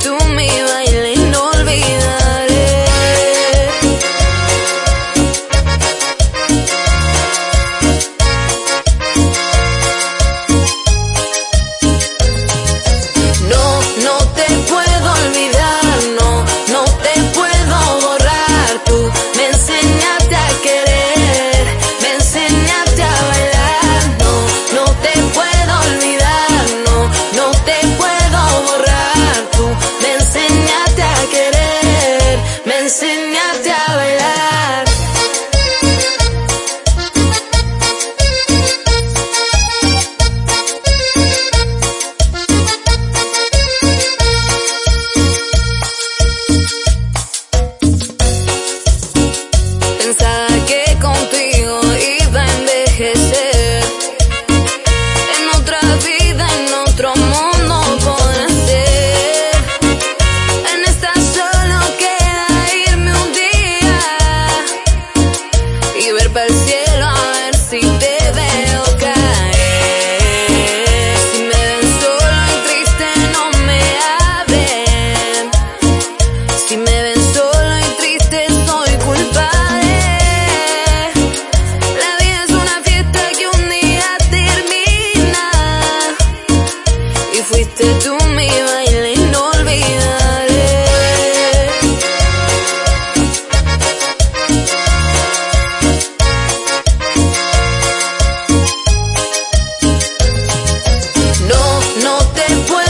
do me fuiste tú mi baile inolvidable. No, no te puedo